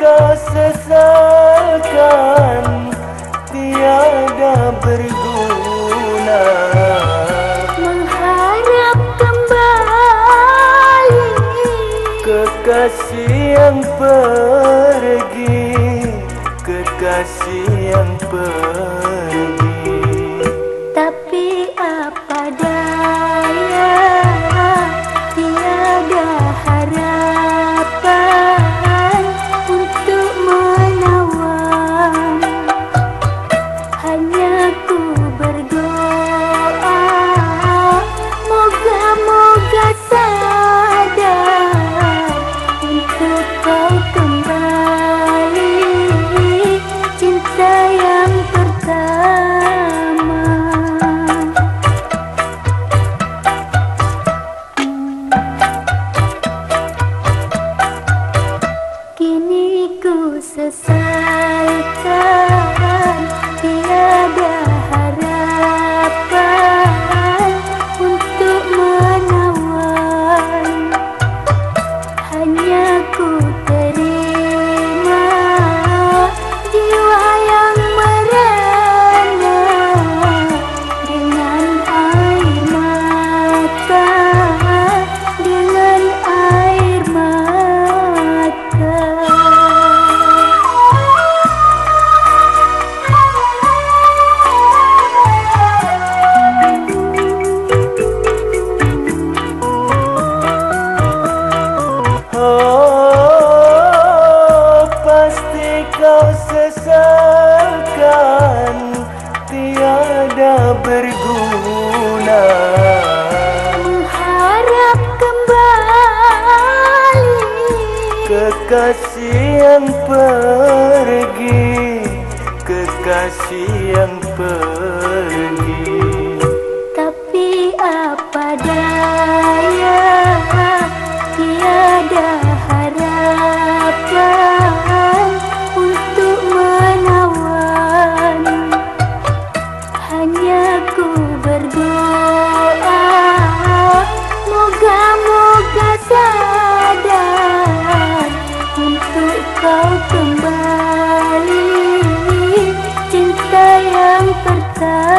kau sesalkan tiada berguna. Mengharap kembali. Kekasih yang pergi kekasih yang pergi. Berguna Mengharap kembali. Kekasih yang pergi. Kekasih yang pergi. Tapi apa daya? Tiada kembali Cinta yang pertama